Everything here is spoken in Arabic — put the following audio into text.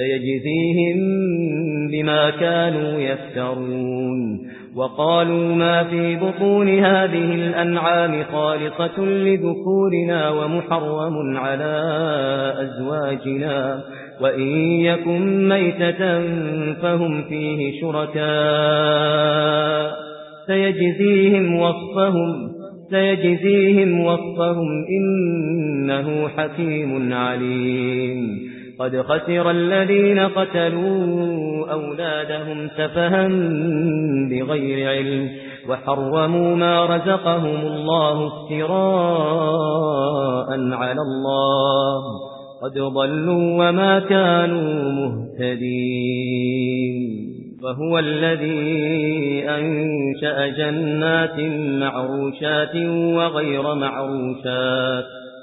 سيجزيهم بما كانوا يفترون. وقالوا ما في بطون هذه الأنعام خالقة لذكورنا ومحرم على أزواجنا وإن يكن ميتة فهم فيه شركاء. سيجزيهم وصفهم سيجزيهم وصفهم إنه حكيم عليم. قد خسر الذين قتلوا أولادهم سفها بغير علم وحرموا ما رزقهم الله افتراء على الله قد ضلوا وما كانوا مهتدين وهو الذي أنشأ جنات معروشات وغير معروشات